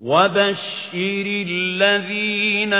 وَبَشِّرِ الَّذِينَ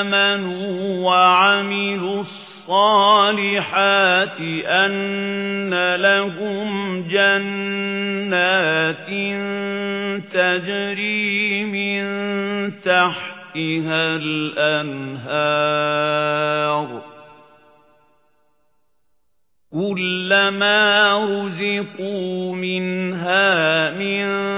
آمَنُوا وَعَمِلُوا الصَّالِحَاتِ أَنَّ لَهُمْ جَنَّاتٍ تَجْرِي مِن تَحْتِهَا الْأَنْهَارُ كُلَّمَا رُزِقُوا مِنْهَا مِنْ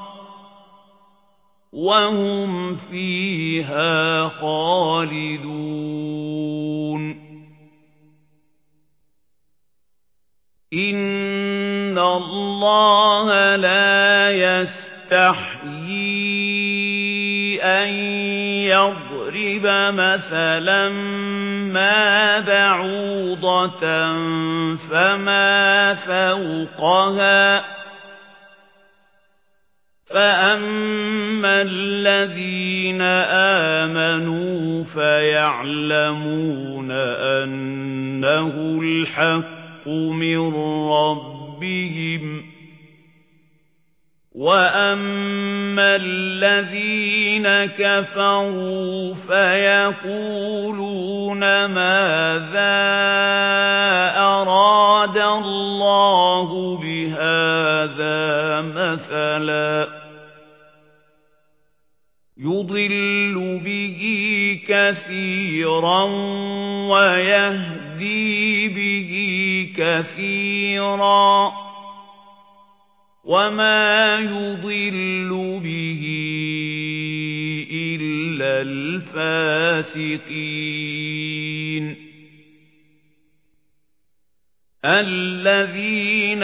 وَهُمْ فِيهَا خَالِدُونَ. إِنَّ اللَّهَ لَا يَسْتَحْيِي أَن يَضْرِبَ مَثَلًا مَا بَعُوضَةً فَمَا فَوْقَهَا فَأَمَّا الَّذِينَ آمَنُوا فَيَعْلَمُونَ أَنَّهُ الْحَقُّ مِنْ رَبِّهِمْ وَأَمَّا الَّذِينَ كَفَرُوا فَيَقُولُونَ مَاذَا أَرَادَ اللَّهُ بِهَذَا مَثَلًا يُضِلُّ بِهِ كَثِيرًا وَيَهْدِي بِهِ كَثِيرًا. وَمَا يُضِلُّ بِهِ إِلَّا الْفَاسِقِينَ. الَّذِينَ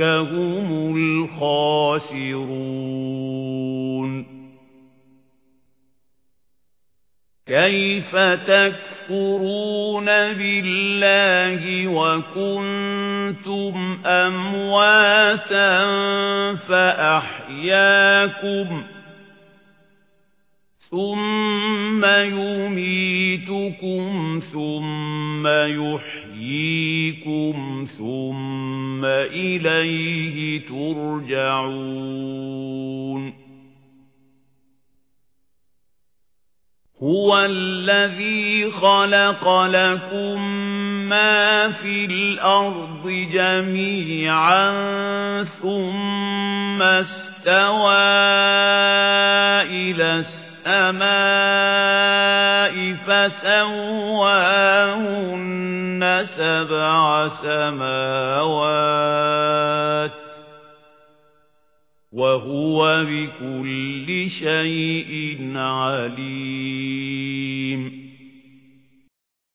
هُمُ الْخَاسِرُونَ كَيْفَ تَكْفُرُونَ بِاللَّهِ وَكُنْتُمْ أَمْوَاتًا فَأَحْيَاكُمْ ثُمَّ يُمِيتُكُمْ ثُمَّ يُحْيِيكُمْ ثُمَّ إِلَيْهِ تُرْجَعُونَ هُوَ الَّذِي خَلَقَ لَكُم مَّا فِي الْأَرْضِ جَمِيعًا ثُمَّ اسْتَوَى إِلَى السَّمَاءِ سَبْعَ سَمَاوَاتٍ وَهُوَ بِكُلِّ شَيْءٍ عَلِيمٌ